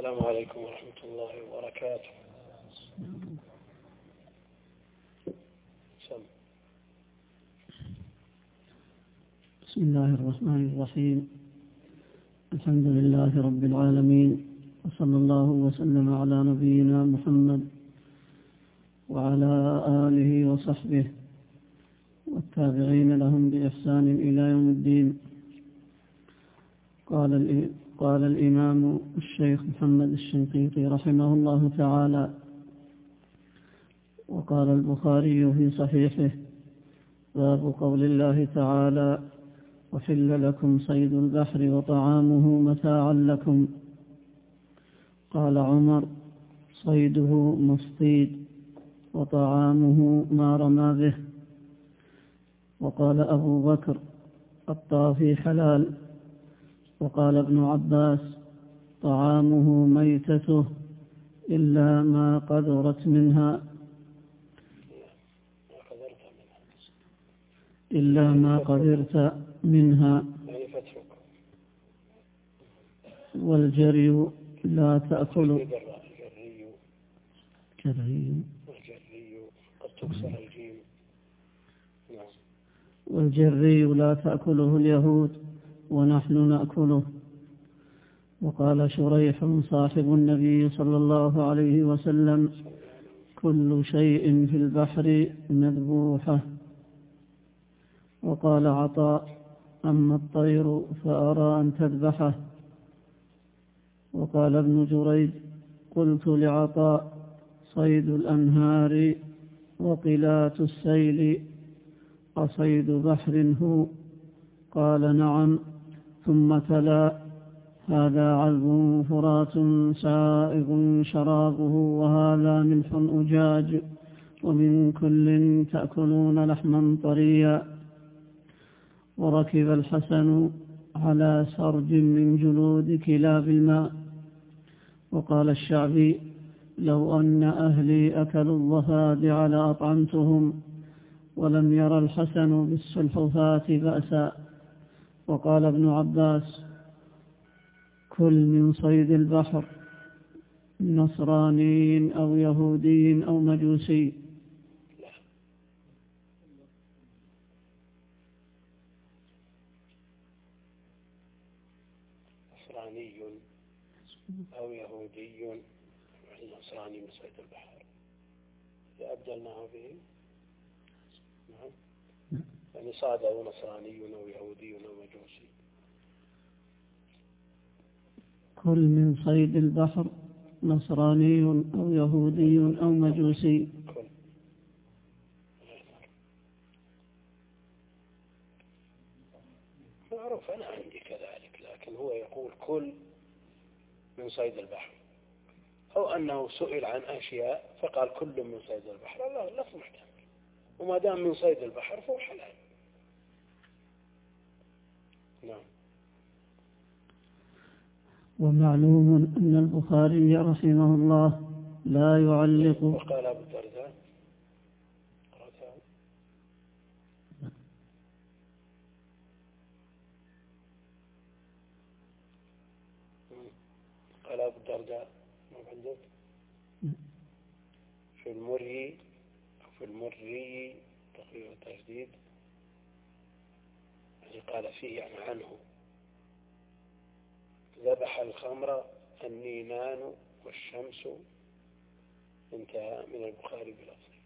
السلام عليكم ورحمة الله وبركاته. سم. بسم الله الرحمن الرحيم. الحمد لله رب العالمين وصلى الله وسلم على نبينا محمد وعلى آله وصحبه والتابعين لهم بإحسان إلى يوم الدين. قال قال الإمام الشيخ محمد الشنقيطي رحمه الله تعالى وقال البخاري في صحيحه باب قول الله تعالى وحل لكم صيد البحر وطعامه متاعا لكم. قال عمر صيده مصطيد وطعامه ما رمى به. وقال أبو بكر الطافي حلال. وقال ابن عباس طعامه ميتته إلا ما قدرت منها إلا ما قدرت منها. والجري لا تأكل. والجري لا تأكله اليهود. ونحن نأكله. وقال شريح صاحب النبي صلى الله عليه وسلم كل شيء في البحر مذبوحة. وقال عطاء أما الطير فأرى أن تذبحه. وقال ابن جريج قلت لعطاء صيد الأنهار وقلات السيل أصيد بحر هو؟ قال نعم. ثم تلا. هذا عذب فرات سائغ شرابه وهذا ملح أجاج. ومن كل تأكلون لحما طريا. وركب الحسن على سرج من جلود كلاب الماء. وقال الشعبي لو أن أهلي أكلوا الضفادع لأطعمتهم ولم ير الحسن بالسلحفاة بأسا. وقال ابن عباس كل من صيد البحر نصراني أو يهودي أو مجوسي. نصراني أو يهودي النصراني من صيد البحر. أبدلناه به يعني صاد أو نصراني أو يهودي أو مجوسي. كل من صيد البحر نصراني أو يهودي أو مجوسي. معروف أنا عندي كذلك لكن هو يقول كل من صيد البحر. أو أنه سئل عن أشياء فقال كل من صيد البحر. لا لفظ محتمل وما دام من صيد البحر فهو حلال. نعم. ومعلوم أن البخاري رحمه الله لا يعلق وقال أبو الدرداء. قال أبو الدرداء. ما عندك؟ في المري في المري تقريبا التجديد. قال فيه يعني عنه. ذبح الخمر النينان والشمس انتهى من البخاري بلفظه.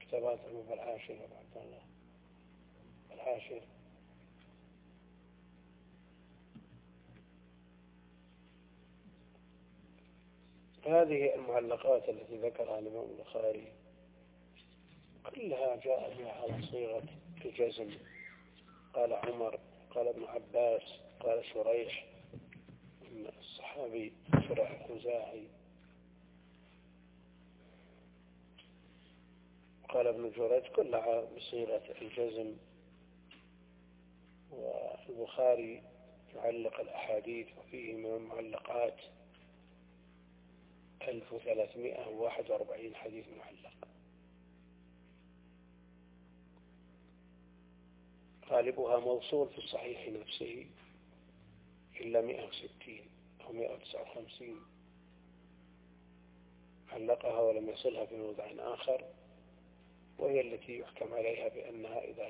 كتابات في العاشر عبد الله. العاشر. هذه المعلقات التي ذكرها الإمام البخاري كلها جاء بها على صيغة الجزم. قال عمر قال ابن عباس قال شريح الصحابي شريح الخزاعي. قال ابن جريج كلها بصيغة الجزم. والبخاري يعلق الأحاديث وفيه من المعلقات 1341 حديث معلق. غالبها موصول في الصحيح نفسه إلا 160 أو 159 علقها ولم يصلها في موضع آخر وهي التي يحكم عليها بأنها إذا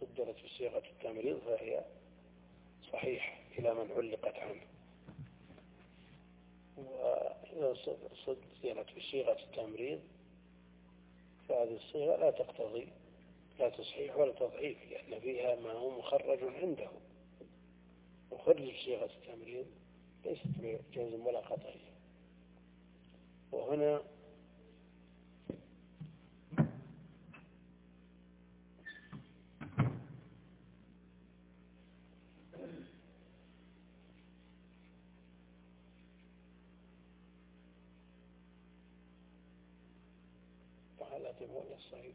صدرت بصيغة التمريض فهي صحيحة إلى من علقت عنه. وإذا صدرت بصيغة التمريض فهذه الصيغة لا تقتضي لا تصحيح ولا تضعيف لأن فيها ما هو مخرج عنده. وخرج بصيغة التمريض ليست بجزم ولا قطعية وهنا ولا الصعيد؟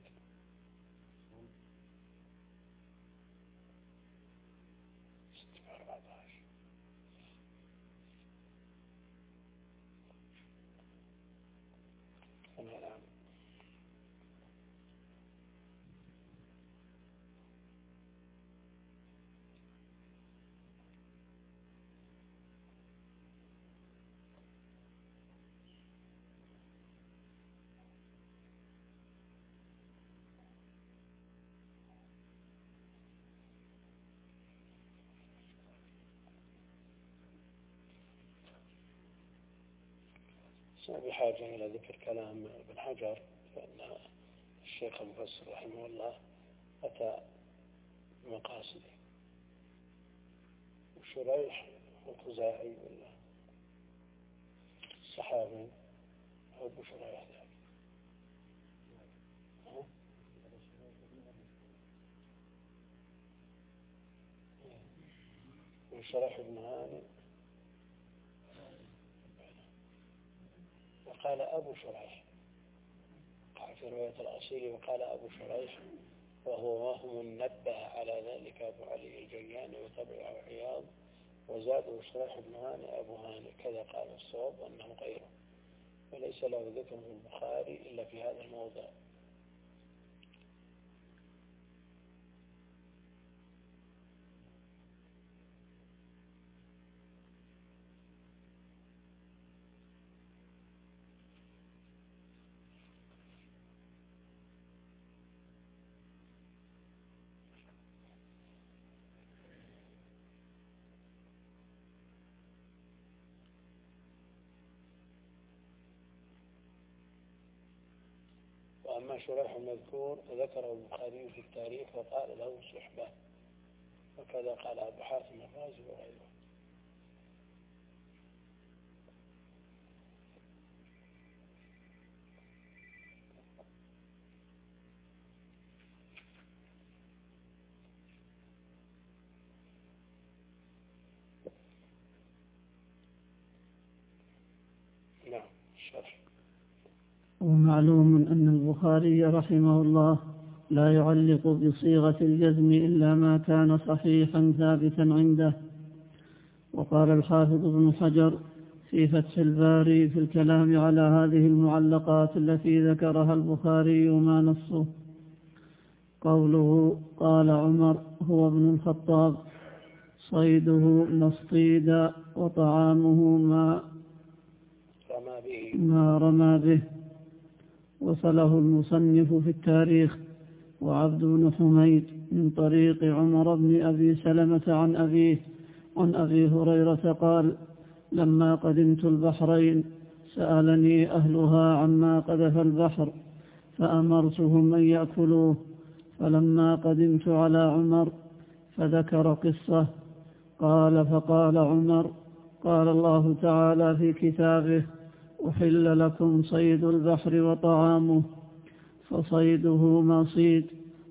بحاجة إلى ذكر كلام ابن حجر فإن الشيخ المفسر رحمه الله أتى بمقاصده. وشريح الخزاعي ولا الصحابي أبو شريح ذلك وشرح ابن هاني. قال أبو شريح. قال في رواية الأصيل وقال أبو شريح وهو وهم نبه على ذلك أبو علي الجياني وتبعه عياض وزاد شريح بن هاني أبو هاني كذا قال الصواب أنه غيره. وليس له ذكر في البخاري إلا في هذا الموضع. وأما شريح المذكور ذكره البخاري في التاريخ وقال له صحبة. وكذا قال أبو حاتم الرازي وغيره نعم الشرح ومعلوم أن البخاري رحمه الله لا يعلق بصيغة الجزم إلا ما كان صحيحا ثابتا عنده. وقال الحافظ ابن حجر في فتح الباري في الكلام على هذه المعلقات التي ذكرها البخاري ما نصه. قوله قال عمر هو ابن الخطاب صيده مصطيدا وطعامه ما ما رمى به. وصله المصنف في التاريخ وعبد بن حميد من طريق عمر بن أبي سلمة عن أبيه عن أبي هريرة قال لما قدمت البحرين سألني أهلها عما قذف البحر فأمرتهم أن يأكلوه فلما قدمت على عمر فذكر قصة قال فقال عمر قال الله تعالى في كتابه أحل لكم صيد البحر وطعامه فصيده ما صيد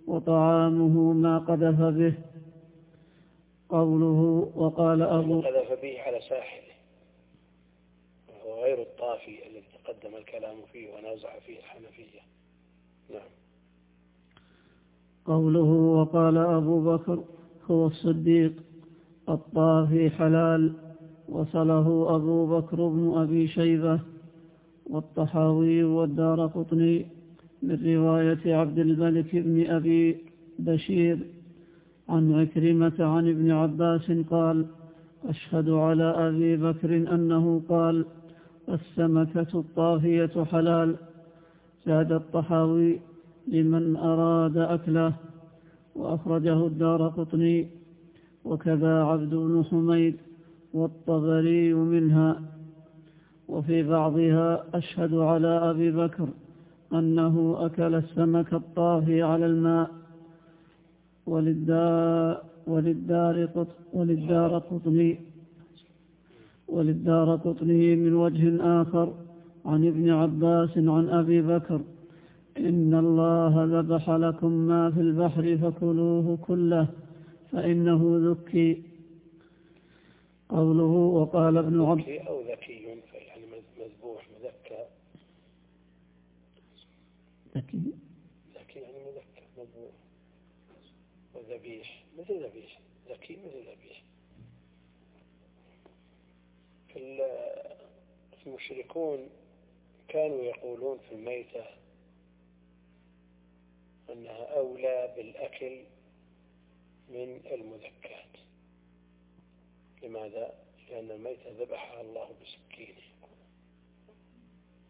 وطعامه ما قذف به. قوله وقال أبو قذف به على ساحله. وهو غير الطافي الذي تقدم الكلام فيه ونازع فيه الحنفية. نعم. قوله وقال أبو بكر هو الصديق الطافي حلال. وصله أبو بكر بن أبي شيبة والطحاوي والدار قطني من رواية عبد الملك بن أبي بشير عن عكرمة عن ابن عباس قال أشهد على أبي بكر أنه قال السمكة الطافية حلال. زاد الطحاوي لمن أراد أكله. وأخرجه الدار قطني وكذا عبد بن حميد والطبري منها. وفي بعضها أشهد على أبي بكر أنه أكل السمك الطافي على الماء. وللدار وللدار وللدار قطني وللدار قطني من وجه آخر عن ابن عباس عن أبي بكر. إن الله ذبح لكم ما في البحر فكلوه كله فإنه ذكي. قوله وقال ابن عباس أو ذكي مذبوح مذكى. ذكي ذكي يعني مذكى مذبوح. وذبيح مثل ذبيح. ذكي مثل ذبيح. في المشركون كانوا يقولون في الميتة أنها أولى بالأكل من المذكات. لماذا؟ لأن الميتة ذبحها الله بسكينة.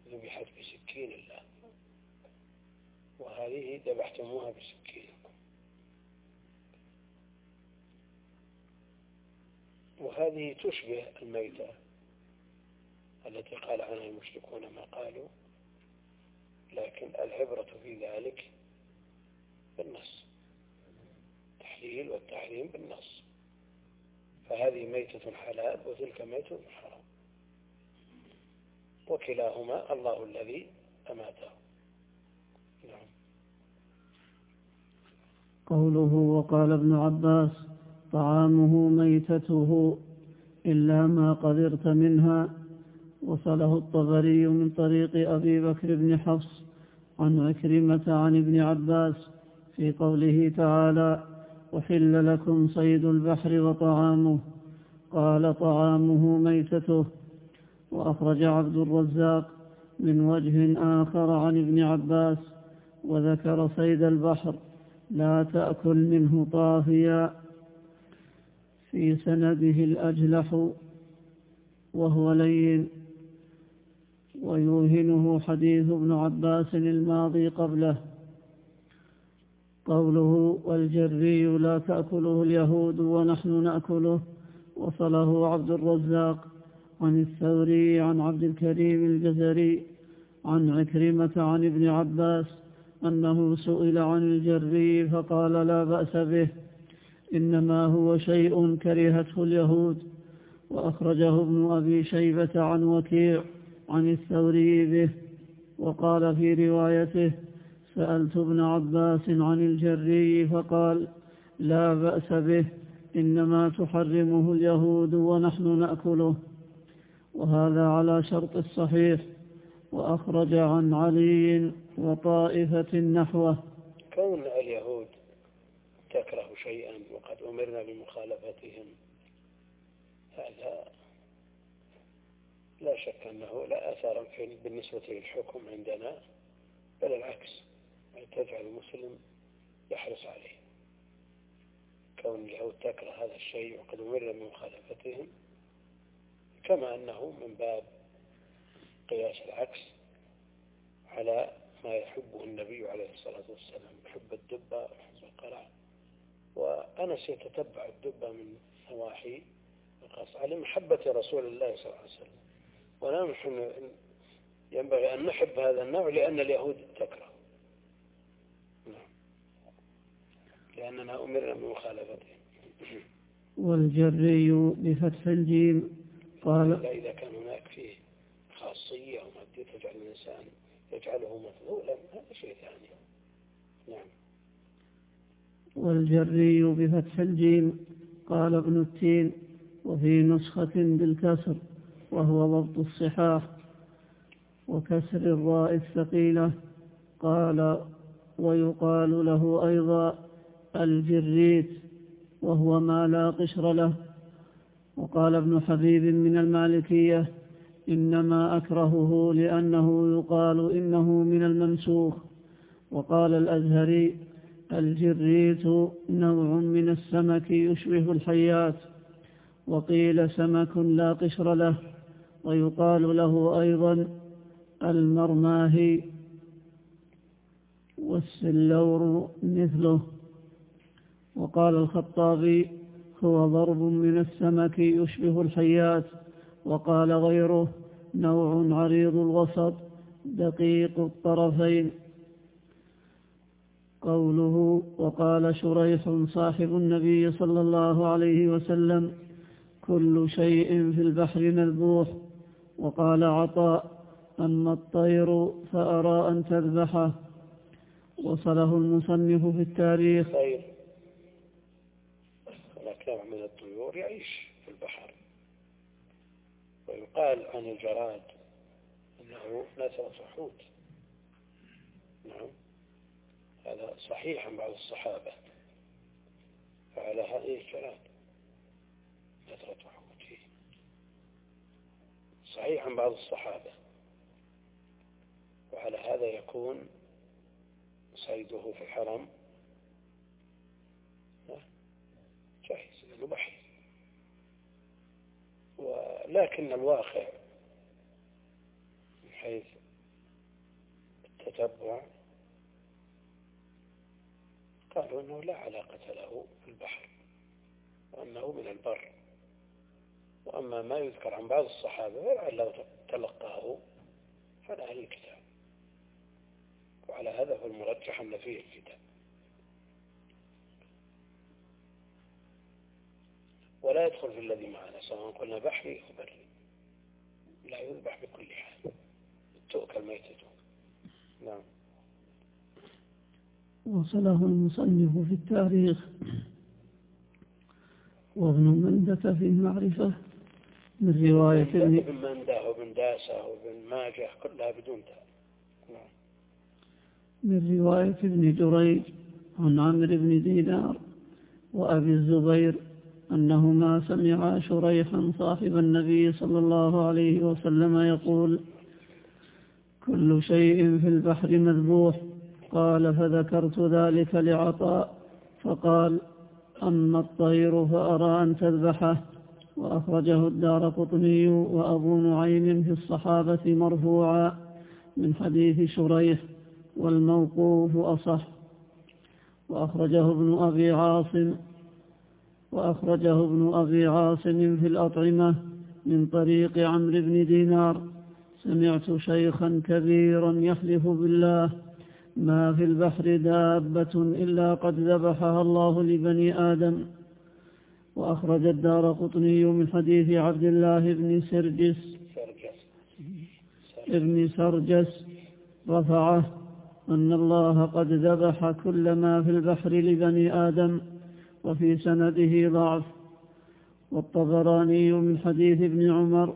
ذبحت بسكين الله. وهذه ذبحتموها بسكينكم وهذه تشبه الميتة التي قال عنها المشركون ما قالوا لكن العبرة في ذلك بالنص. التحليل والتحريم بالنص. فهذه ميتة حلال وتلك ميتة حرام. وكلاهما الله الذي أماته. نعم. قوله وقال ابن عباس طعامه ميتته إلا ما قدرت منها وصله الطبري من طريق أبي بكر بن حفص عن عكرمة عن ابن عباس في قوله تعالى أحل لكم صيد البحر وطعامه قال طعامه ميتته وأخرج عبد الرزاق من وجه آخر عن ابن عباس وذكر صيد البحر لا تأكل منه طافيا في سنده الأجلح وهو لين ويوهنه حديث ابن عباس الماضي قبله قوله والجري لا تأكله اليهود ونحن نأكله وصله عبد الرزاق عن الثوري عن عبد الكريم الجزري عن عكرمة عن ابن عباس أنه سئل عن الجري فقال لا بأس به إنما هو شيء كرهته اليهود. وأخرجه ابن أبي شيبة عن وكيع عن الثوري به وقال في روايته سألت ابن عباس عن الجري فقال لا بأس به إنما تحرمه اليهود ونحن نأكله. وهذا على شرط الصحيح وأخرج عن علي وطائفة نحوه. كون اليهود تكره شيئا وقد أمرنا بمخالفتهم هذا لا شك أنه لا أثر بالنسبة للحكم عندنا بل العكس تجعل المسلم يحرص عليه. كون اليهود تكره هذا الشيء وقد أمرنا بمخالفتهم كما أنه من باب قياس العكس على ما يحبه النبي عليه الصلاة والسلام يحب الدبة ويحب القرع وأنس يتتبع الدبة من نواحي على محبة رسول الله صلى الله عليه وسلم. ونحن ينبغي أن نحب هذا النوع لأن اليهود تكره نعم. لأننا أمرنا بمخالفته والجري بفتح الجيم. قال إذا كان هناك فيه خاصية أو مادية تجعل الإنسان يجعله مفضولا هذا شيء ثاني. نعم. والجري بفتح الجيم قال ابن التين وفي نسخة بالكسر وهو ضبط الصحاح. وكسر الراء الثقيلة قال ويقال له أيضا الجريت وهو ما لا قشر له. وقال ابن حبيب من المالكية إنما أكرهه لأنه يقال إنه من الممسوخ وقال الأزهري الجريت نوع من السمك يشبه الحيات. وقيل سمك لا قشر له ويقال له أيضا المرماهي والسلور مثله. وقال الخطابي هو ضرب من السمك يشبه الحيات وقال غيره نوع عريض الوسط دقيق الطرفين. قوله وقال شريح صاحب النبي صلى الله عليه وسلم كل شيء في البحر مذبوح. وقال عطاء أما الطير فأرى أن تذبحه. وصله المصنف في التاريخ. نوع من الطيور يعيش في البحر. ويقال عن الجراد أنه نثرة حوت نعم. هذا صحيح عن بعض الصحابة. فعلى هذه الجراد نثرة حوت صحيح عن بعض الصحابة. وعلى هذا يكون صيده في الحرم بحر ولكن الواقع من حيث التتبع قالوا أنه لا علاقة له في البحر وأنه من البر. وأما ما يذكر عن بعض الصحابة لعله تلقاه عن أهل الكتاب. وعلى هذا هو المرجح أن فيه الكتاب يدخل في الذي معنا سواء قلنا بحري أو بري لا يذبح بكل حال. تؤكل ميتته نعم. وصله المصنف في التاريخ. وابن مندة في المعرفة. من رواية ابن مندة وابن داسة وابن ماجه كلها بدون تاء. نعم. من رواية ابن جريج عن عمرو بن دينار وأبي الزبير أنهما سمعا شريحا صاحب النبي صلى الله عليه وسلم يقول كل شيء في البحر مذبوح. قال فذكرت ذلك لعطاء. فقال أما الطير فأرى أن تذبحه. وأخرجه الدار قطني وأبو نعيم في الصحابة مرفوعا من حديث شريح والموقوف أصح. وأخرجه ابن أبي عاصم وأخرجه ابن أبي عاصم في الأطعمة من طريق عمرو بن دينار. سمعت شيخا كبيرا يحلف بالله ما في البحر دابة إلا قد ذبحها الله لبني آدم. وأخرج الدار قطني من حديث عبد الله بن سرجس. ابن سرجس رفعه أن الله قد ذبح كل ما في البحر لبني آدم. وفي سنده ضعف. والطبراني من حديث ابن عمر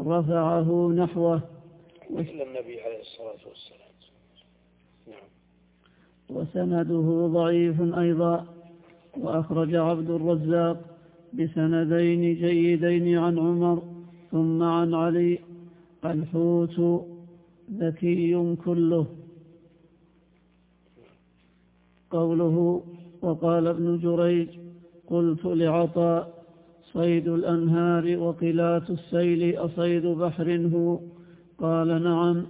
رفعه نحوه. مثل النبي عليه الصلاة والسلام. نعم. وسنده ضعيف أيضا. وأخرج عبد الرزاق بسندين جيدين عن عمر ثم عن علي. الحوت ذكي كله. قوله وقال ابن جريج قلت لعطاء صيد الأنهار وقلات السيل أصيد بحر هو؟ قال نعم.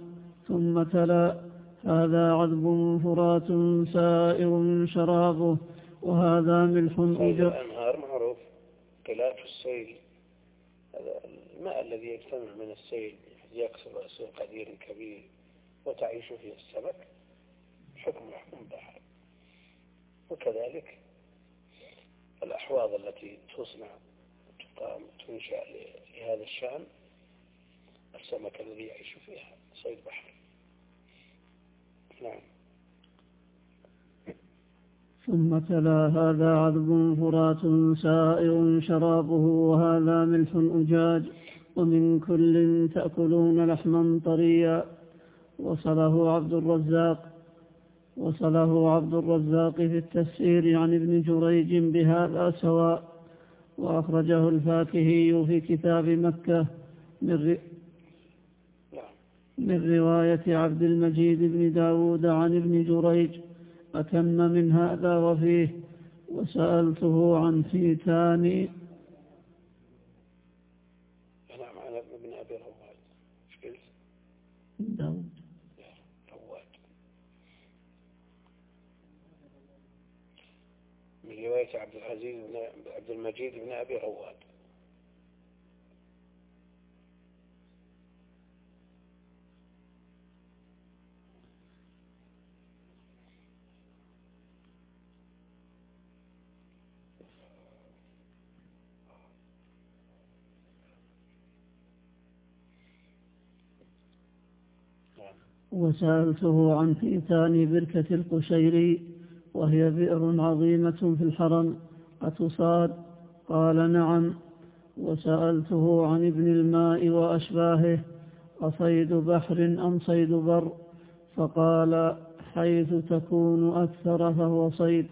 ثم تلا هذا عذب فرات سائر شرابه وهذا ملح صيد الأنهار معروف. قلات السيل هذا الماء الذي يجتمع من السيل يكسر يصير قدير كبير وتعيش فيه السمك حكم حكم بحر. وكذلك الأحواض التي تصنع تقام تنشأ لهذا الشأن السمك الذي يعيش فيها صيد بحر. نعم. ثم تلا هذا عذب فرات سائر شرابه وهذا ملح أجاج ومن كل تأكلون لحما طريا. وصله عبد الرزاق وصله عبد الرزاق في التفسير عن ابن جريج بهذا سواء وأخرجه الفاكهي في كتاب مكة من, من رواية عبد المجيد بن داود عن ابن جريج أتم من هذا وفيه وسألته عن حيتان أبي رواد إيش قلت؟ داود رواد من رواية عبد العزيز بن عبد المجيد بن أبي رواد. وسألته عن حيتان بركة القشيري وهي بئر عظيمة في الحرم أتصاد؟ قال نعم. وسألته عن ابن الماء وأشباهه أصيد بحر أم صيد بر؟ فقال حيث تكون أكثر فهو صيد.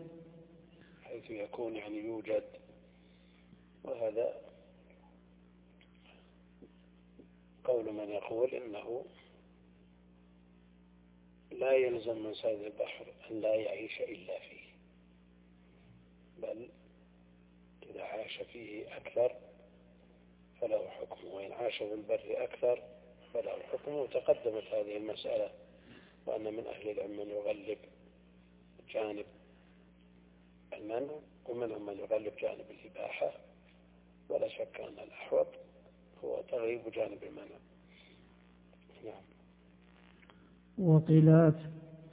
حيث يكون يعني يوجد. وهذا قول من يقول إنه لا يلزم من صيد البحر أن لا يعيش إلا فيه بل إذا عاش فيه أكثر فله حكم وإن عاش في البر أكثر فله حكم. وتقدمت هذه المسألة وأن من أهل العلم من يغلب جانب المنع ومنهم من يغلب جانب الإباحة. ولا شك أن الأحوط هو تغيب جانب المنع. نعم. وقلات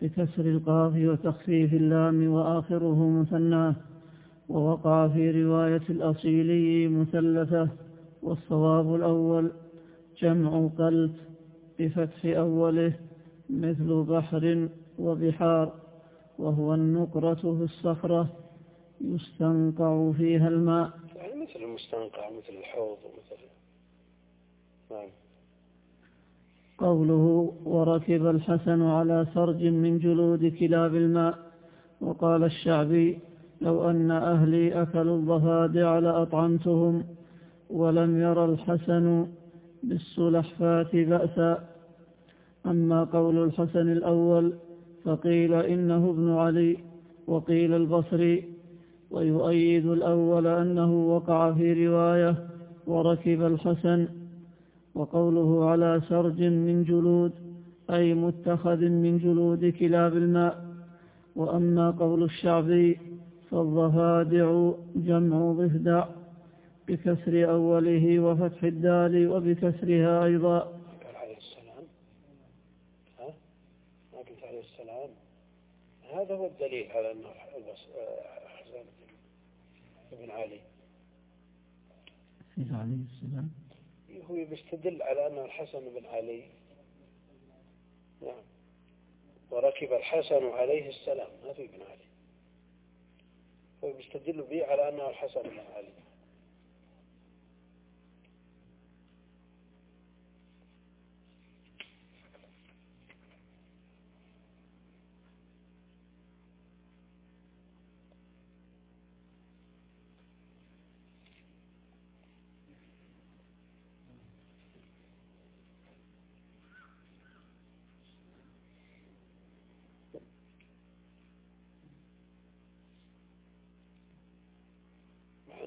بكسر القاف وتخفيف اللام وآخره مثناه ووقع في رواية الأصيلي مثلثة والصواب الأول جمع قلت بفتح أوله مثل بحر وبحار وهو النقرة في الصخرة يستنقع فيها الماء. يعني مثل المستنقع مثل الحوض ومثل نعم. قوله وركب الحسن على سرج من جلود كلاب الماء. وقال الشعبي لو أن أهلي أكلوا الضفادع لأطعمتهم ولم ير الحسن بالسلحفاة بأسا. أما قول الحسن الأول فقيل إنه ابن علي وقيل البصري. ويؤيد الأول أنه وقع في رواية وركب الحسن وقوله على سرج من جلود أي متخذ من جلود كلاب الماء. وأما قول الشعبي فالضفادع جمع ضفدع بكسر أوله وفتح الدال وبكسرها أيضا. قال عليه السلام ها؟ ما قلت عليه السلام. هذا هو الدليل على أنه حسن بن علي. عليه السلام. هو بيستدل على أنه الحسن بن علي نعم وركب الحسن عليه السلام ما في ابن علي. هو بيستدل به على أنه الحسن بن علي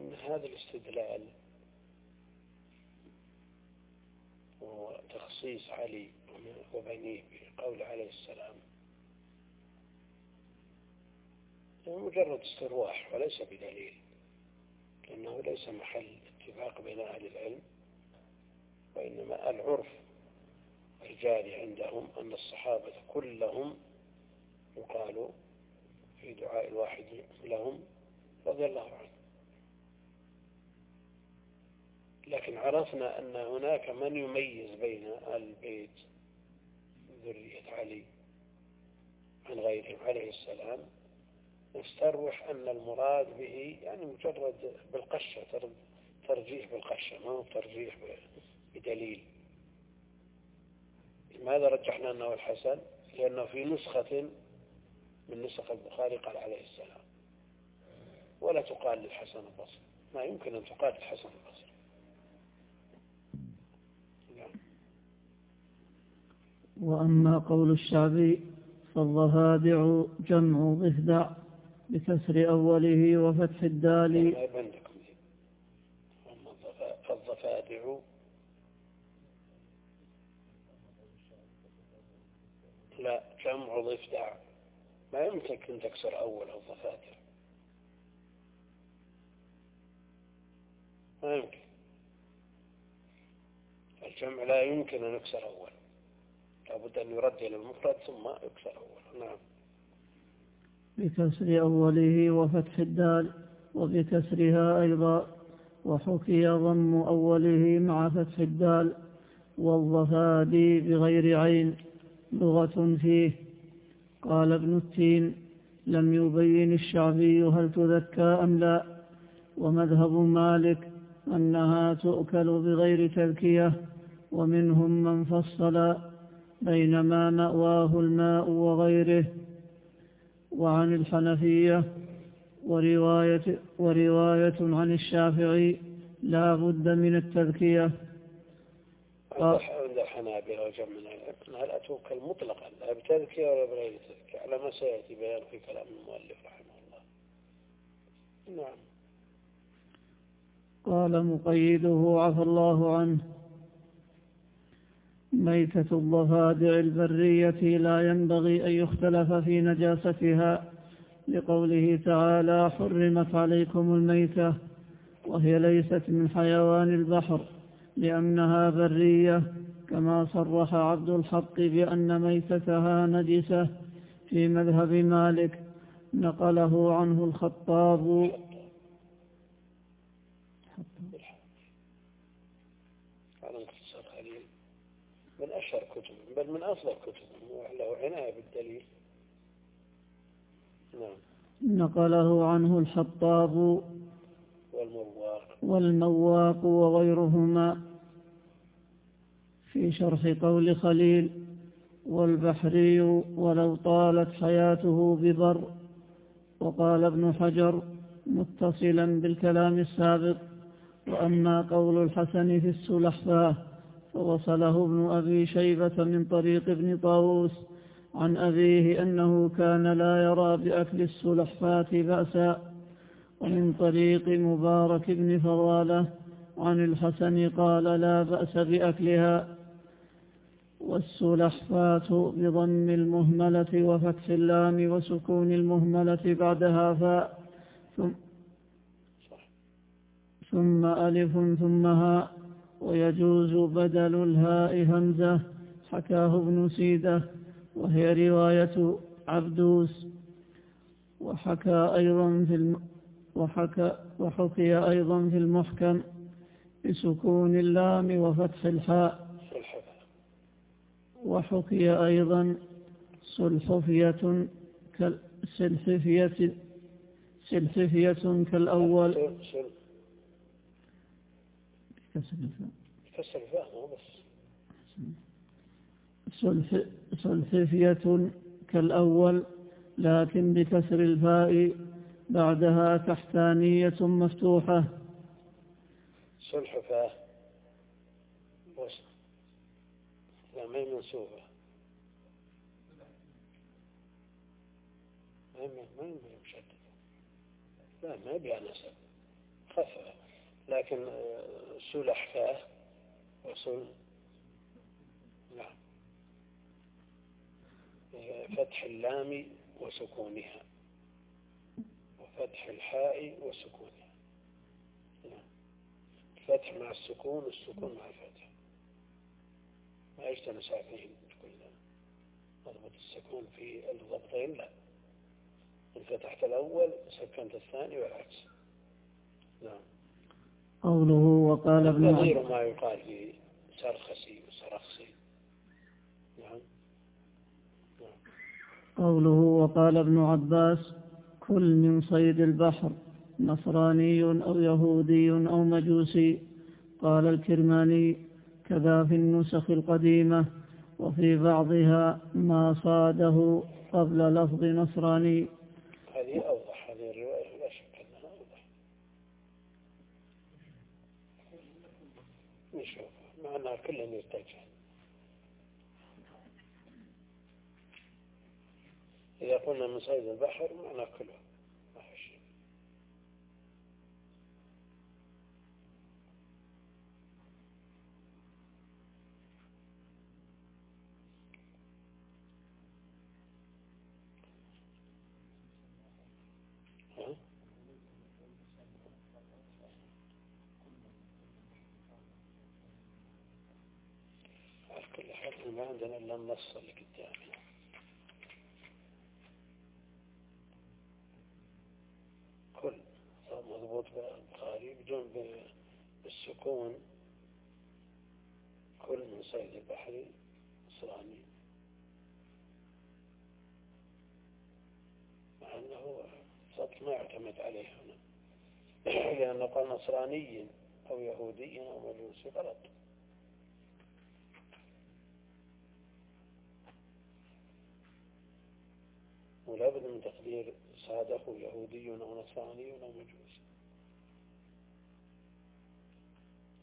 أن هذا الاستدلال وتخصيص علي وبنيه بقول عليه السلام. مجرد استرواح وليس بدليل لأنه ليس محل اتفاق بين أهل العلم وإنما العرف الجاري عندهم أن الصحابة كلهم يقال في دعاء الواحد لهم رضي الله عنه لكن عرفنا أن هناك من يميز بين البيت ذرية علي عن غيرهم عليه السلام نستروح أن المراد به يعني مجرد بالقشة ترجيح بالقشة ما هو ترجيح بدليل. لماذا رجحنا أنه الحسن؟ لأنه في نسخة من نسخ البخاري قال عليه السلام. ولا تقال للحسن البصري. ما يمكن أن تقال للحسن البصري. وأما قول الشعبي فالضفادع جمع ضفدع بكسر أوله وفتح الدال. الضفادع. لا جمع ضفدع. ما يمكن أن تكسر أول الضفادع ما يمكن. الجمع لا يمكن أن يكسر أول. لابد أن يرد إلى المفرد ثم يكسر أول نعم. بكسر أوله وفتح الدال وبكسرها أيضا وحكي ضم أوله مع فتح الدال والضفادي بغير عين لغة فيه. قال ابن التين لم يبين الشعبي هل تذكى أم لا ومذهب مالك أنها تؤكل بغير تذكية ومنهم من فصل بين ما مأواه الماء وغيره وعن الحنفية ورواية, ورواية عن الشافعي لا بد من التذكية. عند الحنابلة وجمعنا هل أتوكل مطلقا لا بتذكية ولا بغير تذكية؟ على ما سيأتي بيان في كلام المؤلف رحمه الله. نعم. قال مقيده عفى الله عنه. ميتة الضفادع البرية لا ينبغي أن يختلف في نجاستها لقوله تعالى حرمت عليكم الميتة وهي ليست من حيوان البحر لأنها برية كما صرح عبد الحق بأن ميتتها نجسة في مذهب مالك نقله عنه الخطاب من أشهر كتب بل من أفضل كتب له عناية بالدليل. نعم. نقله عنه الحطاب والمواق والمواق وغيرهما في شرح قول خليل والبحري ولو طالت حياته ببر وقال ابن حجر متصلا بالكلام السابق وأما قول الحسن في السلحفاة فوصله ابن أبي شيبة من طريق ابن طاووس عن أبيه أنه كان لا يرى بأكل السلحفاة بأسا ومن طريق مبارك بن فضالة عن الحسن قال لا بأس بأكلها والسلحفات بضم المهملة وفتح اللام وسكون المهملة بعدها فاء ثم, ثم ألف ثم هاء. ويجوز بدل الهاء همزة حكاه ابن سيدة وهي رواية عبدوس. وحكى أيضا في الم... وحكى وحكي أيضا في المحكم بسكون اللام وفتح الحاء. وحكي أيضا سلحفية كالسلحفية سلحفية كالأول. كسر الفاء كسر الفاء مو بس. سلحفية كالأول لكن بكسر الفاء بعدها تحتانية مفتوحة. سلحفاة لا ما هي منسوبة. ما هي مشددة لا ما هي نسب. خفة. لكن سلحفاة وسل نعم. فتح اللام وسكونها. وفتح الحاء وسكونها. نعم. الفتح مع السكون والسكون مع الفتح. ما يجتمع ساكنين كلنا نضبط السكون في الضبطين لا. إن فتحت الأول سكنت الثاني والعكس. نعم. قوله وقال ابن نظير ما يقال في سرخسي وسرخسي. نعم. قوله وقال ابن عباس كل من صيد البحر نصراني أو يهودي أو مجوسي. قال الكرماني كذا في النسخ القديمة وفي بعضها ما صاده قبل لفظ نصراني هذه أوضح هذه الرواية لا شك أنها أوضح نشوف كلها يرتجع إذا قلنا من صيد البحر معنى كله كل حال ما عندنا إلا النص اللي قدامنا كل مضبوط بالبخاري بدون بالسكون. كل من صيد البحر نصراني مع أنه صدق ما يعتمد عليه هنا. لأنه قال نصراني أو يهودي أو مجوسي غلط. ولا بد من تقدير صادق يهودي أو نصراني أو مجوسي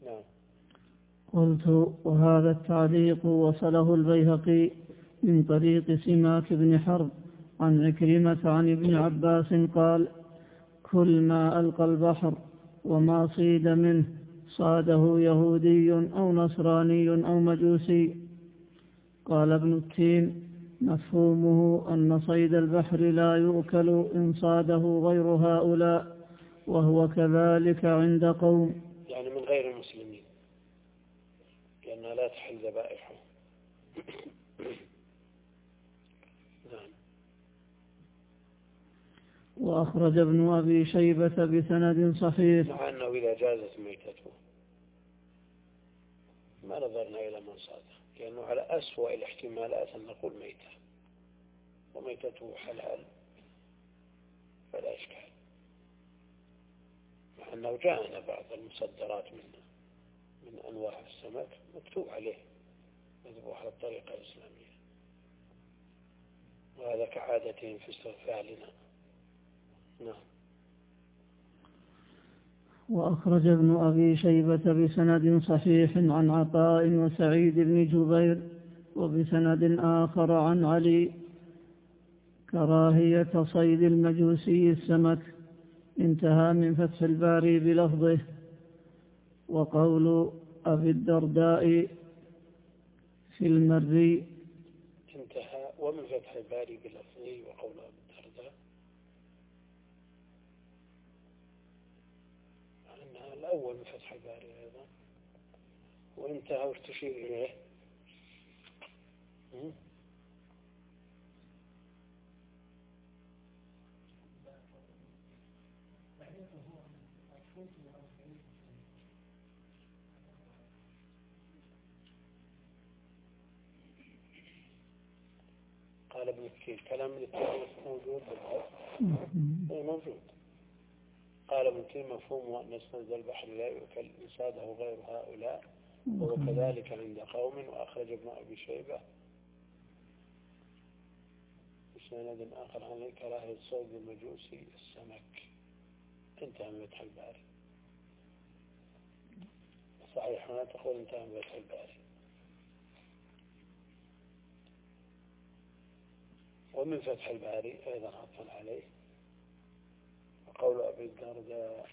نعم. قلت وهذا التعليق وصله البيهقي من طريق سماك بن حرب عن عكرمة عن ابن عباس قال كل ما ألقى البحر وما صيد منه صاده يهودي أو نصراني أو مجوسي. قال ابن التين مفهومه أن صيد البحر لا يؤكل إن صاده غير هؤلاء وهو كذلك عند قوم. يعني من غير المسلمين لأنها لا تحل ذبائحهم. نعم. وأخرج ابن أبي شيبة بسند صحيح. مع أنه إذا جازت ميتته ما نظرنا إلى من صاده. لأنه على أسوأ الاحتمالات أن نقول ميتة. وميتته حلال. فلا إشكال. مع أنه جاءنا بعض المصدرات من من أنواع السمك مكتوب عليه. مذبوح على الطريقة الإسلامية. وهذا كعادتهم في استغفالنا نعم. وأخرج ابن أبي شيبة بسند صحيح عن عطاء وسعيد بن جبير وبسند آخر عن علي كراهية صيد المجوسي السمك انتهى من فتح الباري بلفظه. وقول أبي الدرداء في المري انتهى ومن فتح الباري بلفظه وقول أبي الدرداء أنها الأول من فتح الباري أيضا وانتهى وتشير إليه. قال ابن كثير كلام كثير موجود اي موجود. قال ابن كثير مفهوم أن اسند البحر لا يؤكل إنساده غير هؤلاء وهو كذلك عند قوم وأخرج ابن أبي شيبة. بسند آخر عن كراهية صيد المجوسي السمك. انتهى من فتح الباري صحيح هنا تقول انتهى من فتح الباري ومن فتح الباري أيضا عطفا عليه. وقول أبي الدرداء.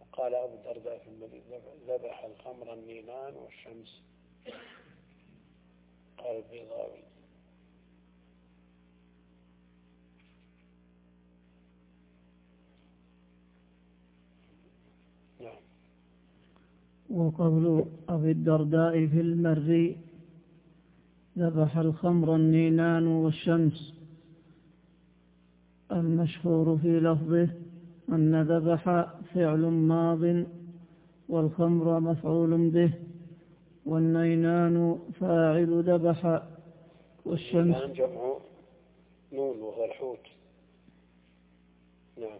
وقال أبو الدرداء في المدينة ذبح الخمر النينان والشمس. قال البيضاوي نعم وقول أبي الدرداء في المر ذبح الخمر النينان والشمس. المشهور في لفظه أن ذبح فعل ماض والخمر مفعول به والنينان فاعل ذبح والشمس. نون وهو الحوت نعم.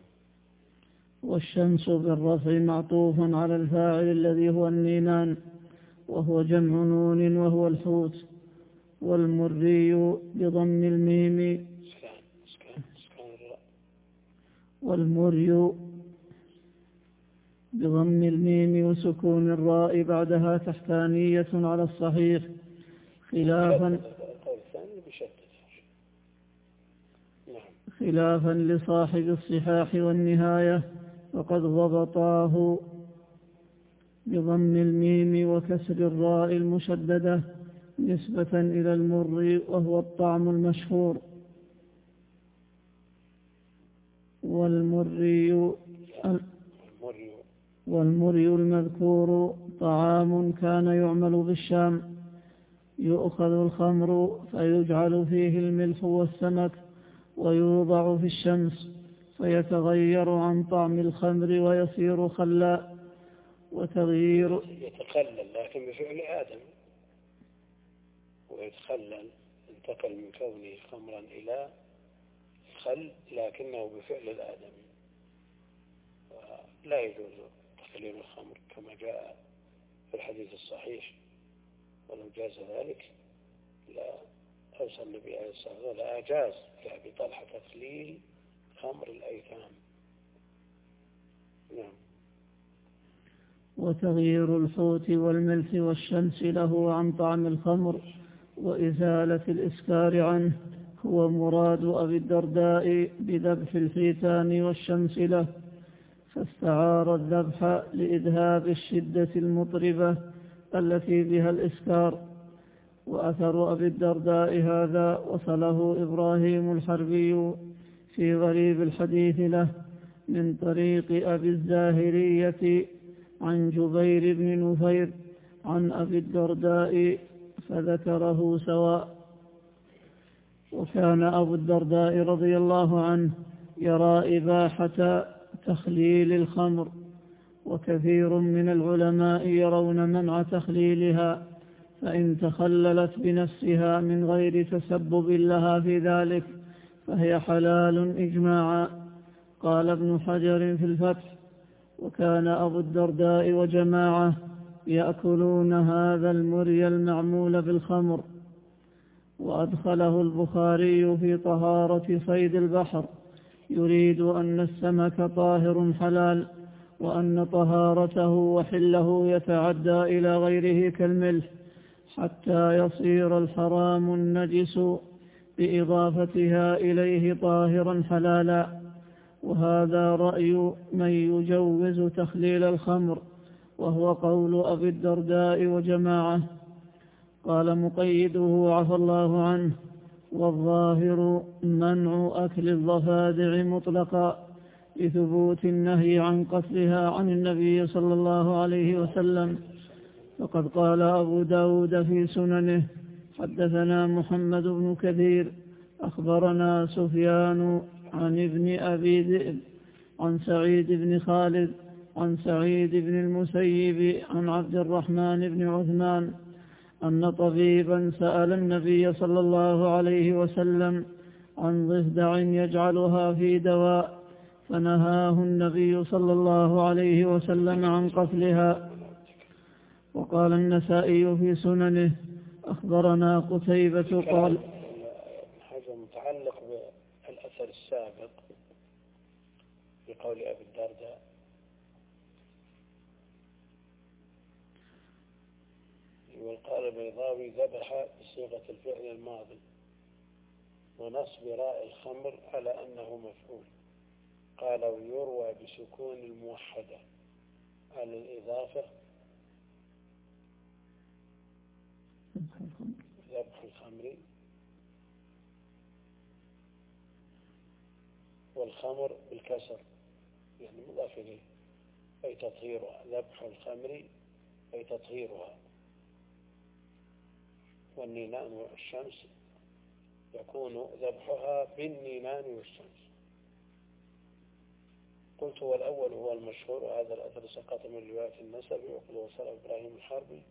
والشمس بالرفع معطوف على الفاعل الذي هو النينان وهو جمع نون وهو الحوت والمري بضم الميم. والمري بضم الميم وسكون الراء بعدها تحتانية على الصحيح خلافا خلافا لصاحب الصحاح والنهاية. وقد ضبطاه بضم الميم وكسر الراء المشددة نسبة إلى المر وهو الطعم المشهور. والمري المري والمري المذكور طعام كان يعمل بالشام. يؤخذ الخمر فيجعل فيه الملح والسمك ويوضع في الشمس. فيتغير عن طعم الخمر ويصير خلاء وتغيير يتخلل لكن بفعل آدم. ويتخلل انتقل من كونه خمرا إلى خل لكنه بفعل الآدمي لا يجوز تخليل الخمر كما جاء في الحديث الصحيح. ولو جاز ذلك لا أوصى النبي عليه الصلاة والسلام لا أجاز لأبي طلحة تخليل خمر الأيتام. نعم. وتغيير الحوت والملح والشمس له عن طعم الخمر وإزالة الإسكار عنه هو مراد أبي الدرداء بذبح الحيتان والشمس له فاستعار الذبح لإذهاب الشدة المطربة التي بها الإسكار. وأثر أبي الدرداء هذا وصله إبراهيم الحربي في غريب الحديث له من طريق أبي الزاهرية عن جبير بن نفير عن أبي الدرداء فذكره سواء. وكان أبو الدرداء رضي الله عنه يرى إباحة تخليل الخمر وكثير من العلماء يرون منع تخليلها فإن تخللت بنفسها من غير تسبب لها في ذلك. فهي حلال إجماعا. قال ابن حجر في الفتح وكان أبو الدرداء وجماعة يأكلون هذا المري المعمول بالخمر. وأدخله البخاري في طهارة صيد البحر. يريد أن السمك طاهر حلال وأن طهارته وحله يتعدى إلى غيره كالملح حتى يصير الحرام النجس. بإضافتها إليه طاهرا حلالا وهذا رأي من يجوز تخليل الخمر وهو قول أبي الدرداء وجماعة. قال مقيده عفى الله عنه والظاهر منع أكل الضفادع مطلقا لثبوت النهي عن قتلها عن النبي صلى الله عليه وسلم. فقد قال أبو داود في سننه حدثنا محمد بن كثير أخبرنا سفيان عن ابن أبي ذئب عن سعيد بن خالد عن سعيد بن المسيب عن عبد الرحمن بن عثمان أن طبيبا سأل النبي صلى الله عليه وسلم عن ضفدع يجعلها في دواء فنهاه النبي صلى الله عليه وسلم عن قتلها. وقال النسائي في سننه أخبرنا قتيبة قال هذا متعلق بالأثر السابق بقول أبي الدرداء. وقال البيضاوي ذبح بصيغة الفعل الماضي ونصب راء الخمر على أنه مفعول. قال ويروى بسكون الموحدة. على الإضافة ذبح الخمر. والخمر بالكسر يعني مضاف إليه. أي تطهيرها ذبح الخمر أي تطهيرها. والنينان والشمس يكون ذبحها بالنينان والشمس. قلت والأول هو المشهور وهذا الأثر سقط من رواية النسب وقد وصل إبراهيم الحربي.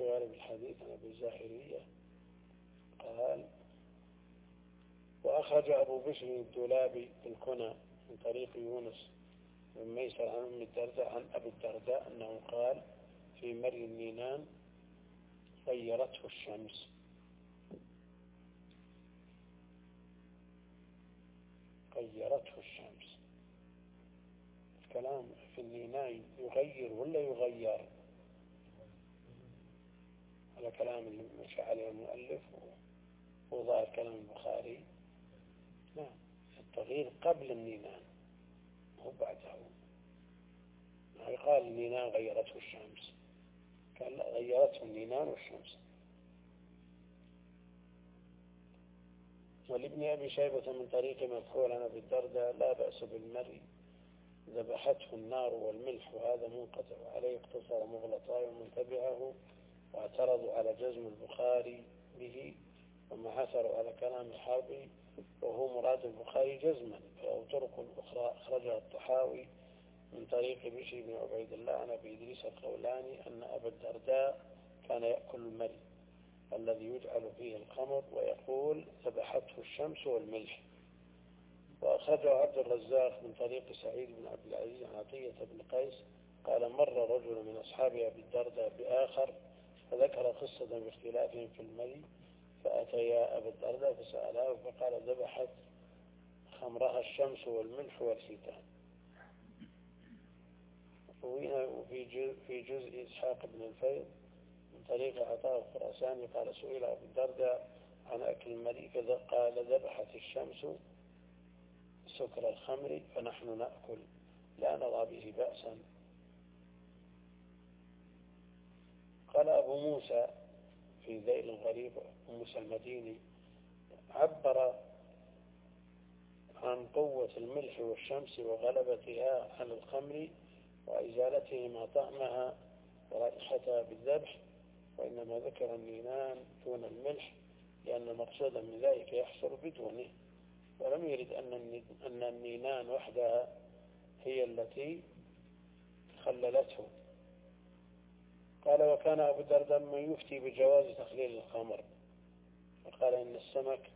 غالب الحديث عن أبي الزاهرية. قال وأخرج أبو بشر الدولابي الكنى من طريق يونس بن ميسر عن أم الدرداء عن أبي الدرداء أنه قال في مري النينان غيرته الشمس. غيرته الشمس. الكلام في النينان يغير ولا يغير؟ هذا كلام مشى عليه المؤلف وظاهر كلام البخاري. نعم. التغيير قبل النينان مو بعده. قال النينان غيرته الشمس. قال غيرته النينان والشمس. ولابن أبي شيبة من طريق مكحول عن أبي الدرداء لا بأس بالمرء ذبحته النار والملح وهذا منقطع وعليه اقتصر ومن تبعه واعترضوا على جزم البخاري به وما عثروا على كلام الحربي وهو مراد البخاري جزما فله طرق أخرى أخرجها الطحاوي من طريق بشي بن عبيد الله عن أبي إدريس الخولاني أن أبا الدرداء كان يأكل المري الذي يجعل فيه الخمر ويقول ذبحته الشمس والملح. وأخرجه عبد الرزاق من طريق سعيد بن عبد العزيز عن عطية بن قيس قال مر رجل من أصحاب أبي الدرداء بآخر فذكر قصة باختلافهم في المري فأتيا أبا الدرداء فسألاه فقال ذبحت خمرها الشمس والملح والحيتان. وفي جزء, في جزء إسحاق بن الفيض من طريق عطاء الخراساني قال سئل أبو الدرداء عن أكل الملك قال ذبحت الشمس سكر الخمر فنحن نأكل لا نرى به بأسا. قال أبو موسى في ذيل الغريب موسى المديني عبر عن قوة الملح والشمس وغلبتها على الخمر وإزالتهما طعمها ورائحتها بالذبح وإنما ذكر النينان دون الملح لأن المقصود من ذلك يحصل بدونه. ولم يرد أن النينان وحدها هي التي خللته. قال وكان أبو الدرداء من يفتي بجواز تخليل الخمر. فقال إن السمك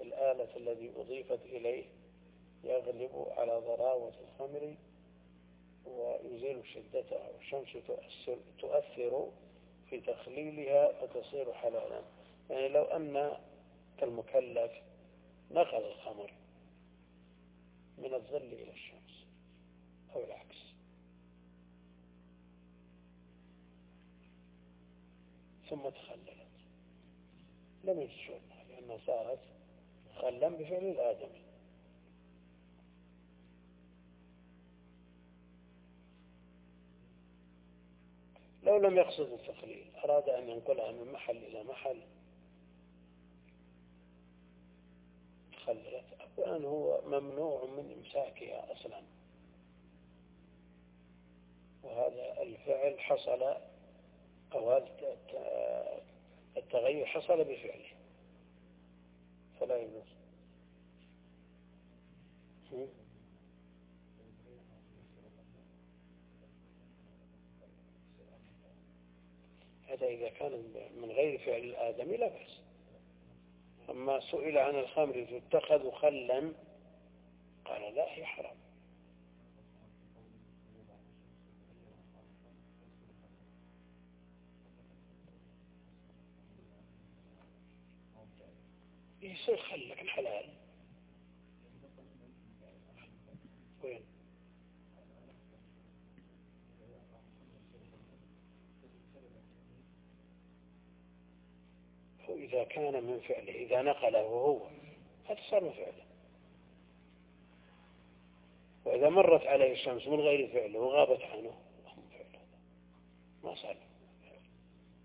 الآلة الذي أضيفت إليه يغلب على ضراوة الخمر ويزيل شدتها والشمس تؤثر, تؤثر في تخليلها فتصير حلالا. يعني لو أن المكلف نقل الخمر من الظل إلى الشمس أو العكس. ثم تخللت. لم يجد لأنها صارت خلا بفعل الآدمي. لو لم يقصد التخليل أراد أن ينقلها من محل إلى محل تخللت. أولا هو ممنوع من إمساكها أصلا. وهذا الفعل حصل أو هذا التغير حصل بفعله. فلا يجوز. هذا إذا كان من غير فعل الآدمي لا بأس. أما سئل عن الخمر تتخذ خلا؟ قال لا هي حرام. يصير خل لكن حلال وين إذا كان من فعله إذا نقله هو هذا صار من فعله. وإذا مرت عليه الشمس من غير فعله وغابت عنه ما صار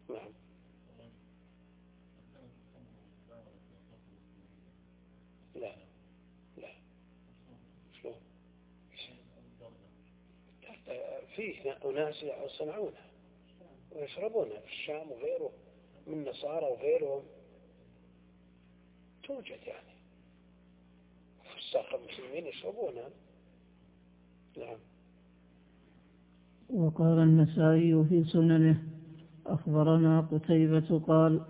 نعم. فيه أناس يصنعونها ويشربونها في الشام وغيره من نصارى وغيرهم. توجد يعني فساق المسلمين يشربونها نعم. وقال النسائي في سننه أخبرنا قتيبة قال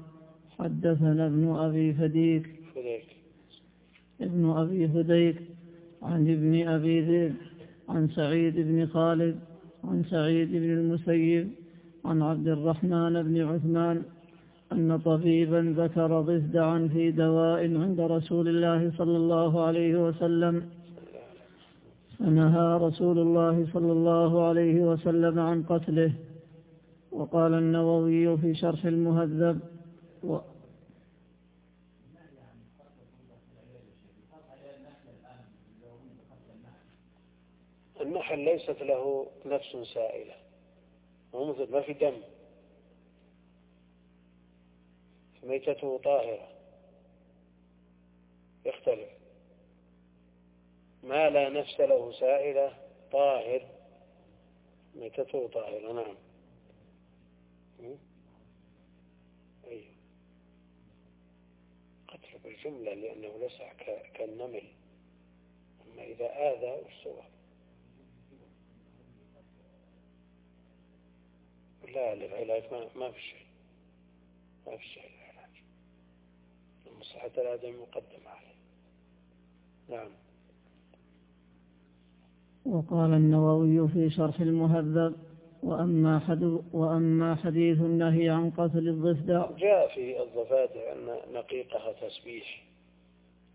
حدثنا ابن أبي فديك فديك ابن أبي هديك عن ابن أبي ذئب عن سعيد بن خالد عن سعيد بن المسيب عن عبد الرحمن بن عثمان أن طبيبا ذكر ضفدعا في دواء عند رسول الله صلى الله عليه وسلم. فنهى رسول الله صلى الله عليه وسلم عن قتله. وقال النووي في شرح المهذب النحل ليست له نفس سائلة. هو مثل ما في دم. ميتته طاهرة. يختلف. ما لا نفس له سائلة طاهر. ميتته طاهرة نعم. أيوه. قتل بالجملة لأنه لسع كالنمل. أما إذا آذى والصور لا للعلاج ما, ما في شيء. ما في شيء. للعلاج مصلحة الآدم مقدم عليه. نعم. وقال النووي في شرح المهذب وأما, حد وأما حديث النهي عن قتل الضفدع. جاء في الضفادع أن نقيقها تسبيح.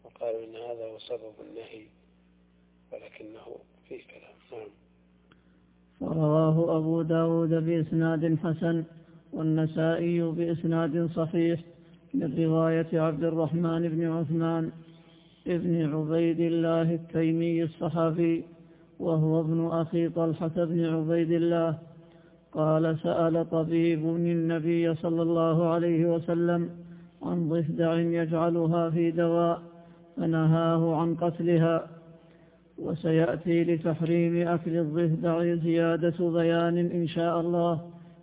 وقالوا إن هذا هو سبب النهي ولكنه فيه كلام. نعم. ورواه أبو داود بإسناد حسن والنسائي بإسناد صحيح من رواية عبد الرحمن بن عثمان ابن عبيد الله التيمي الصحابي وهو ابن أخي طلحة بن عبيد الله. قال سأل طبيب النبي صلى الله عليه وسلم عن ضفدع يجعلها في دواء فنهاه عن قتلها. وسيأتي لتحريم أكل الضفدع زيادة بيان إن شاء الله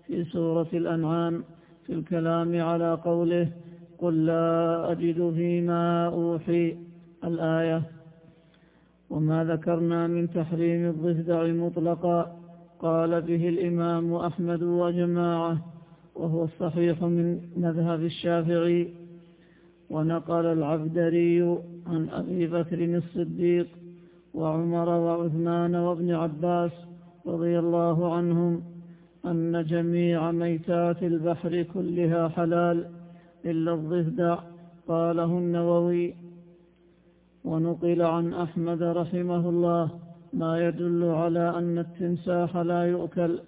في سورة الأنعام في الكلام على قوله قل لا أجد فيما أوحي الآية. وما ذكرنا من تحريم الضفدع مطلقا قال به الإمام أحمد وجماعة وهو الصحيح من مذهب الشافعي. ونقل العبدري عن أبي بكر الصديق وعمر وعثمان وابن عباس رضي الله عنهم أن جميع ميتات البحر كلها حلال إلا الضفدع قاله النووي. ونقل عن أحمد رحمه الله ما يدل على أن التمساح لا يؤكل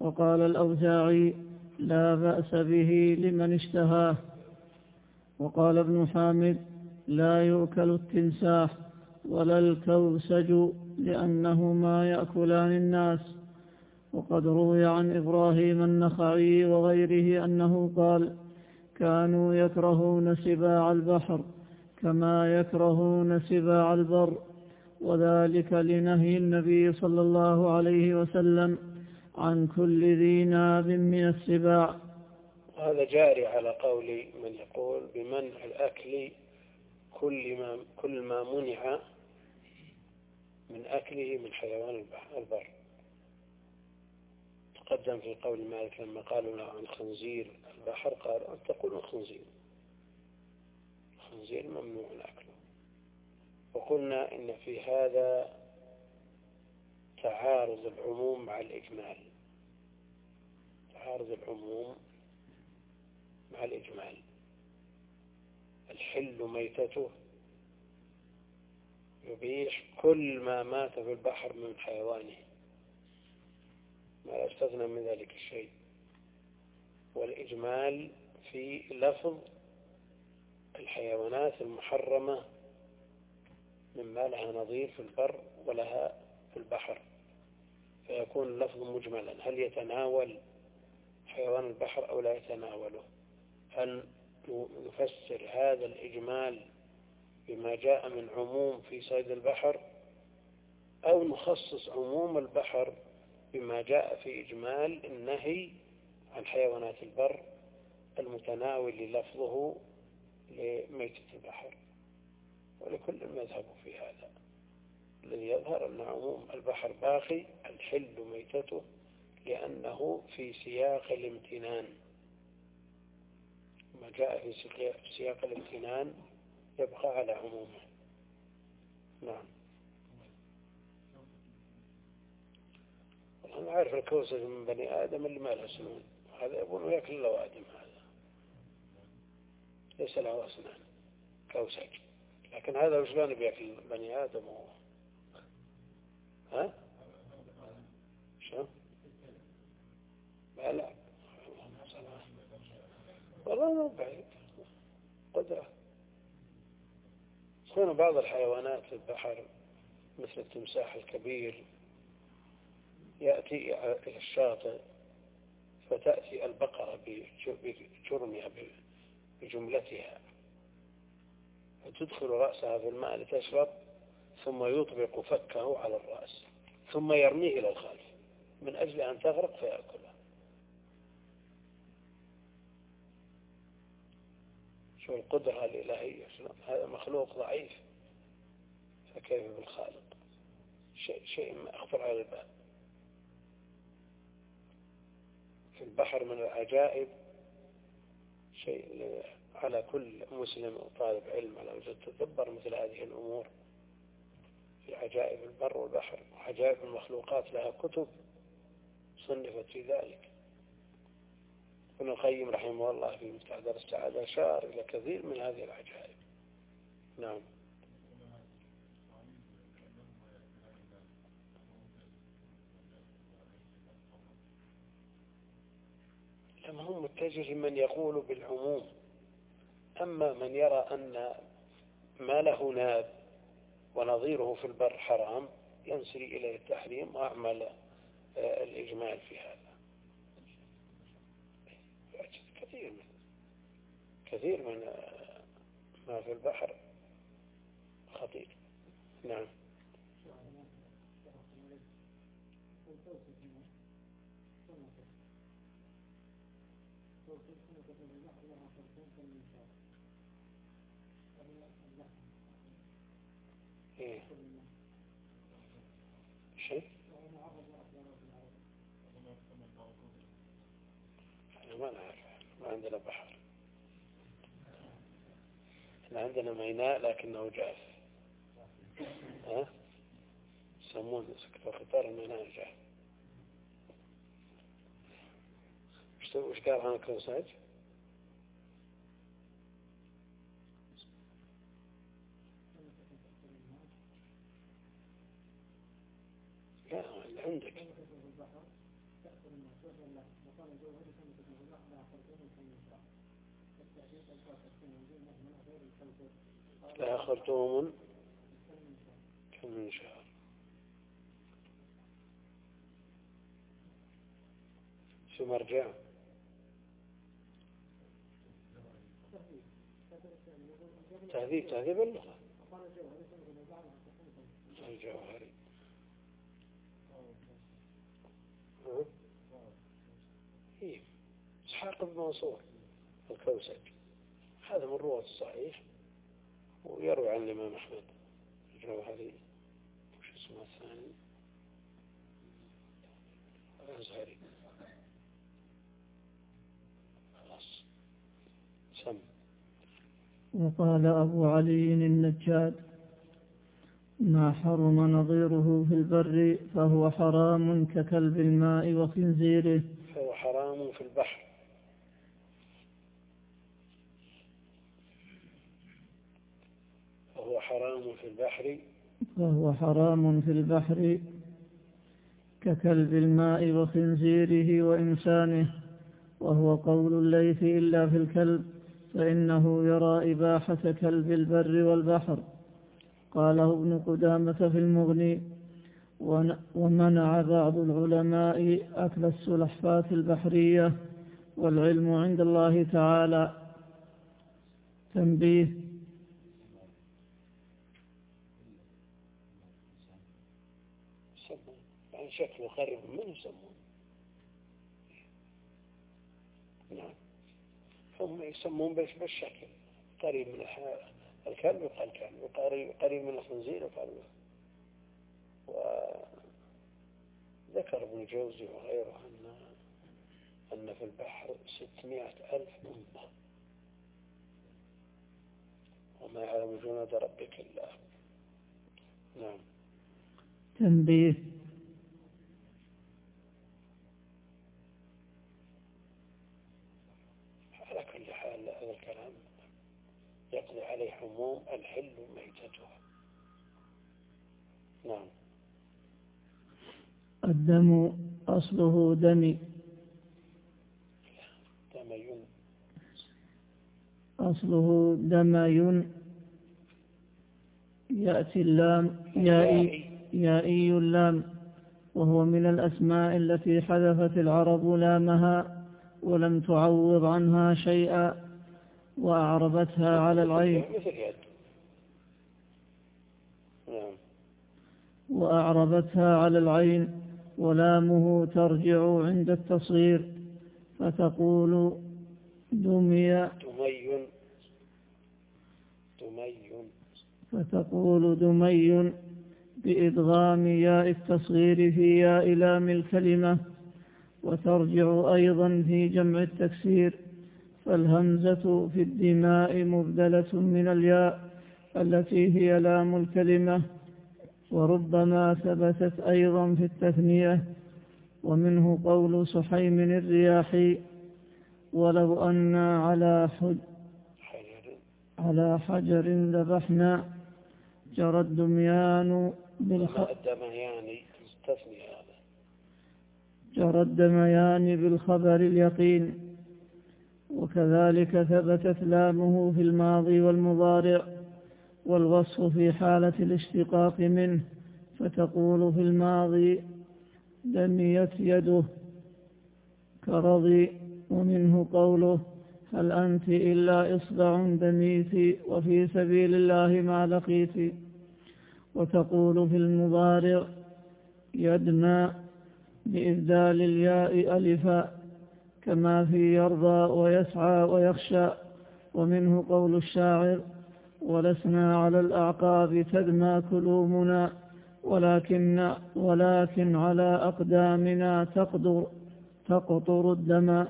وقال الأوزاعي لا بأس به لمن اشتهاه. وقال ابن حامد لا يؤكل التمساح ولا الكوسج لأنهما يأكلان الناس. وقد روي عن إبراهيم النخعي وغيره أنه قال كانوا يكرهون سباع البحر كما يكرهون سباع البر. وذلك لنهي النبي صلى الله عليه وسلم عن كل ذي ناب من السباع. هذا جاري على قول من يقول بمنع الأكل كل ما, كل ما منع من أكله من حيوان البر. تقدم في قول مالك لما قالوا له عن خنزير البحر قال أن تقولوا خنزير الخنزير ممنوع أكله وقلنا إن في هذا تعارض العموم مع الإجمال. تعارض العموم مع الإجمال. الحل ميتته يبيح كل ما مات في البحر من حيوانه. ما لا من ذلك الشيء والإجمال في لفظ الحيوانات المحرمة مما لها نظير في البر ولها في البحر. فيكون اللفظ مجملا. هل يتناول حيوان البحر أو لا يتناوله؟ هل نفسر هذا الإجمال بما جاء من عموم في صيد البحر أو نخصص عموم البحر بما جاء في إجمال النهي عن حيوانات البر المتناول لفظه لميتة البحر. ولكل مذهب في هذا الذي يظهر أن عموم البحر باقي الحل ميتته لأنه في سياق الامتنان. ما جاء في سياق الامتنان يبقى على عمومه. نعم. أنا عارف الكوسة من بني آدم اللي ما له سنون. هذا يقول يأكل الأوادم هذا. ليس له أسنان كوسج لكن هذا وش كان بيأكل بني آدم هو؟ ها؟ شو؟ لا لا والله ما بعيد. قدرة. تكون بعض الحيوانات في البحر مثل التمساح الكبير يأتي إلى الشاطئ فتأتي البقرة بجرمها بجملتها. وتدخل رأسها في الماء لتشرب ثم يطبق فكه على الرأس ثم يرميه إلى الخلف. من أجل أن تغرق فيأكلها شو القدرة الإلهية؟ هذا مخلوق ضعيف. فكيف بالخالق؟ شيء, شيء ما أخطر على البال. في البحر من العجائب شيء على كل مسلم وطالب علم على وجه تدبر مثل هذه الأمور. في عجائب البر والبحر وعجائب المخلوقات لها كتب صنفت في ذلك. ابن القيم رحمه الله في مفتاح دار السعادة أشار إلى كثير من هذه العجائب. نعم. لما هم متجه من يقول بالعموم. أما من يرى أن ما له ناب ونظيره في البر حرام ينسري إليه التحريم وأعمل آه، الإجمال في هذا. كثير من كثير من ما في البحر. خطير. نعم. إيه. شيء؟ إحنا ما نعرف ما عندنا بحر. إحنا عندنا ميناء لكنه جاف. ها؟ يسمون قطار الميناء جاف وش قال عن الكوساج؟ عندك. لا خرطوم كالمنشار شو مرجع؟ تهذيب تهذيب اللغة الجوهري إيه. إسحاق بن منصور الكوسج هذا من رواة الصحيح. ويروي عن الإمام أحمد. الجوهري وش اسمه الثاني؟ الأزهري. خلاص. سم. وقال أبو علي النجاد ما حرم نظيره في البر فهو حرام ككلب الماء وخنزيره. فهو حرام في البحر فهو حرام في البحر. فهو حرام في البحر ككلب الماء وخنزيره وإنسانه وهو قول الليث إلا في الكلب فإنه يرى إباحة كلب البر والبحر. قاله ابن قدامة في المغني ومنع بعض العلماء أكل السلحفاة البحرية والعلم عند الله تعالى. تنبيه يعني شكله قريب من يسمون نعم. هم يسمون بالشكل. قريب من الكلب يقال كلب وقريب قريب من الخنزير يقال وذكر ابن جوزي وغيره أن أن في البحر ستمائة ألف أمة. وما يعلم جنود ربك الله نعم. تنبيه على كل حال هذا الكلام يقضي عليه عموم الحل ميتتها. نعم. الدم أصله دمي. دمي أصله دمي يأتي اللام يائي. يائي اللام. وهو من الأسماء التي حذفت العرب لامها ولم تعوض عنها شيئا. وأعربتها على العين. وأعربتها على العين ولامه ترجع عند التصغير فتقول دمي دمي. فتقول دمي بإدغام ياء التصغير في ياء لام الكلمة وترجع أيضا في جمع التكسير. فالهمزة في الدماء مبدلة من الياء التي هي لام الكلمة وربما ثبتت أيضا في التثنية ومنه قول سحيم الرياحي ولو أنا على حج على حجر ذبحنا جرى الدميان بالخ... الدميان تثنية هذا. جرى الدميان بالخبر اليقين. وكذلك ثبتت لامه في الماضي والمضارع والوصف في حالة الاشتقاق منه فتقول في الماضي دميت يده كرضي ومنه قوله هل أنت إلا إصبع دميت وفي سبيل الله ما لقيت وتقول في المضارع يدمى بإبدال الياء ألفا كما في يرضى ويسعى ويخشى ومنه قول الشاعر ولسنا على الأعقاب تدمى كلومنا ولكن ولكن على أقدامنا تقدر تقطر الدم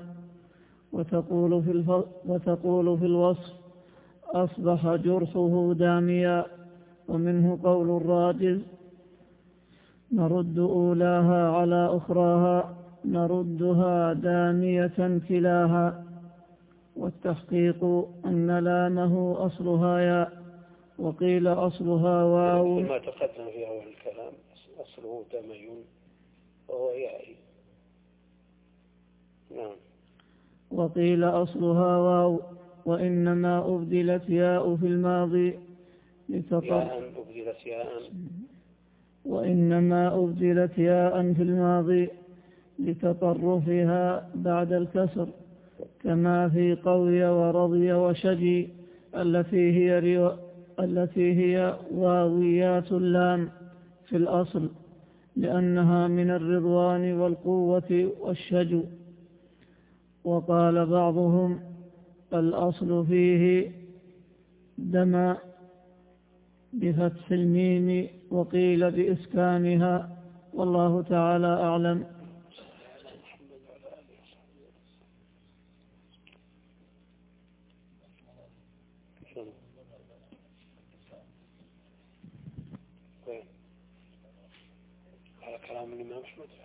وتقول في وتقول في الوصف أصبح جرحه داميا ومنه قول الراجز نرد أولاها على أخراها نردها دامية كلاها والتحقيق أن لامه أصلها ياء وقيل أصلها واو. ما تقدم في أول الكلام أصله دمي وهو يائي نعم. وقيل أصلها واو وإنما أبدلت ياء في الماضي ياء أبدلت ياء. وإنما أبدلت ياء في الماضي لتطرفها بعد الكسر كما في قوي ورضي وشجي التي هي التي هي واويات اللام في الأصل لأنها من الرضوان والقوة والشجو. وقال بعضهم الأصل فيه دم بفتح الميم وقيل بإسكانها والله تعالى أعلم. على كلام الإمام أحمد